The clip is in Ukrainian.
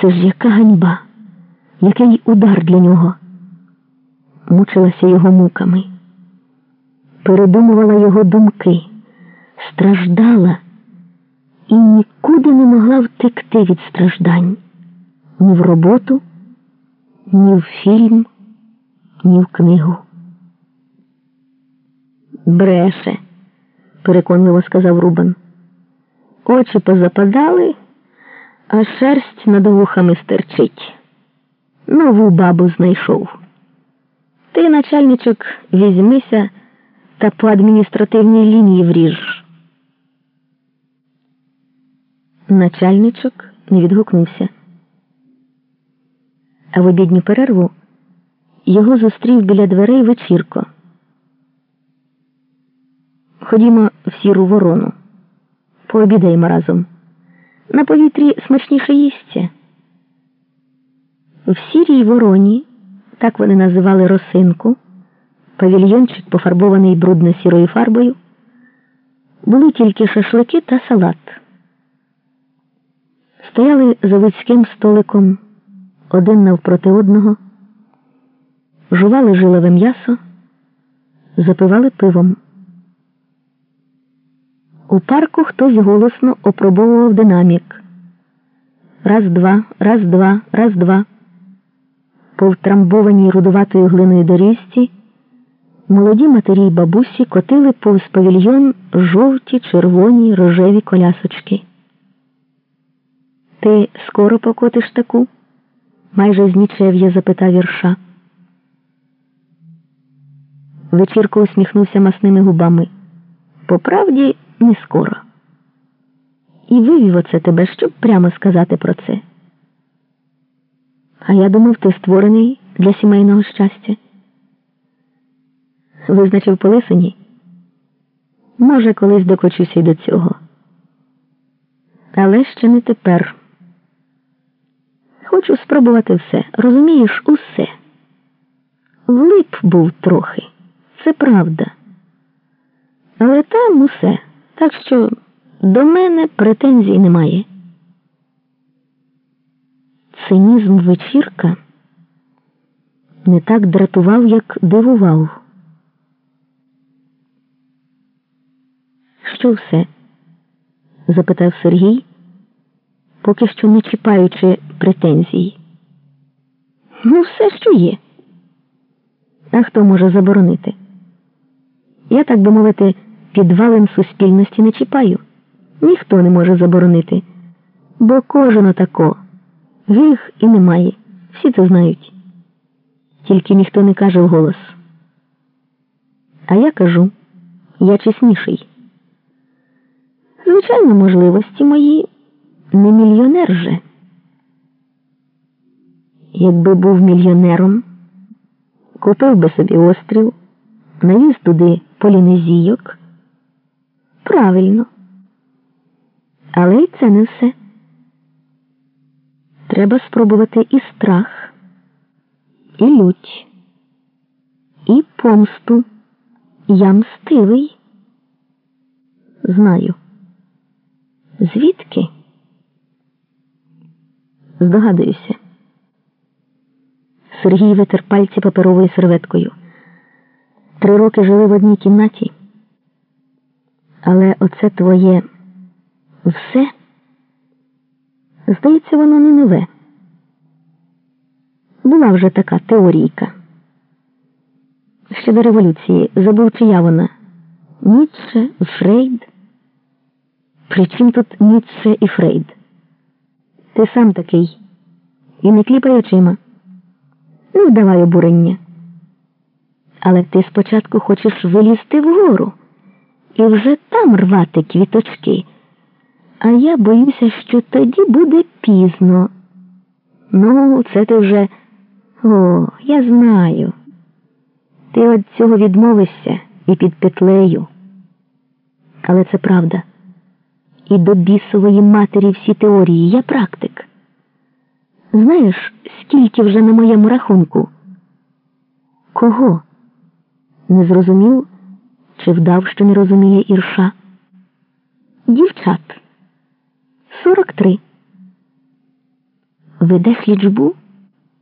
Це ж яка ганьба, який удар для нього. Мучилася його муками, передумувала його думки, страждала і нікуди не могла втекти від страждань ні в роботу, ні в фільм, ні в книгу. Бреше, переконливо сказав Рубан. Очі позападали, а шерсть над вухами стерчить. Нову бабу знайшов. Ти, начальничок, візьмися та по адміністративній лінії вріж. Начальничок не відгукнувся. А в обідню перерву його зустрів біля дверей вечірко. Ходімо в сіру ворону. Пообідаємо разом. На повітрі смачніше їсться. В сірій вороні, так вони називали росинку, павільйончик, пофарбований брудно сірою фарбою, були тільки шашлики та салат. Стояли за вузьким столиком один навпроти одного, жували жилове м'ясо, запивали пивом. У парку хтось голосно опробовував динамік. Раз, два, раз, два, раз, два. По втрамбованій рудуватою глиною доріжці молоді матері й бабусі котили повз павільйон жовті, червоні, рожеві колясочки. Ти скоро покотиш таку? майже з нічев'я запитав вірша. Вечірко усміхнувся масними губами. По правді, не скоро. І вивів оце тебе, щоб прямо сказати про це. А я думав, ти створений для сімейного щастя. Визначив по лисині. Може, колись докочуся й до цього. Але ще не тепер. Хочу спробувати все. Розумієш, усе. Влип був трохи. Це правда. Але там усе. Так що до мене претензій немає. Цинізм вечірка не так дратував, як дивував. Що все? запитав Сергій, поки що не чіпаючи претензій. Ну, все, що є. А хто може заборонити? Я, так би мовити, підвалин суспільності не чіпаю. Ніхто не може заборонити, бо кожен отако. Гріх і немає. Всі це знають. Тільки ніхто не каже вголос. А я кажу, я чесніший. Звичайно, можливості мої не мільйонер же. Якби був мільйонером, купив би собі острів, навіз туди полінезійок. Правильно. Але й це не все. Треба спробувати і страх, і лють, і помсту. Я мстивий. Знаю. Звідки? Здогадуюся. Сергій витер пальці паперовою серветкою. Три роки жили в одній кімнаті. Але оце твоє все, здається, воно не нове. Була вже така теорійка. Ще до революції забув, чия вона. Ніцше, Фрейд. При чим тут Ніцше і Фрейд? Ти сам такий. І не кліпай очима. Не вдавай обурення. Але ти спочатку хочеш вилізти вгору і вже там рвати квіточки. А я боюся, що тоді буде пізно. Ну, це ти вже. О, я знаю. Ти від цього відмовишся і під петлею. Але це правда. І до бісової матері всі теорії я практик. Знаєш, скільки вже на моєму рахунку? Кого? Не зрозумів чи вдав, що не розуміє Ірша? Дівчат. Сорок три. веде сліджбу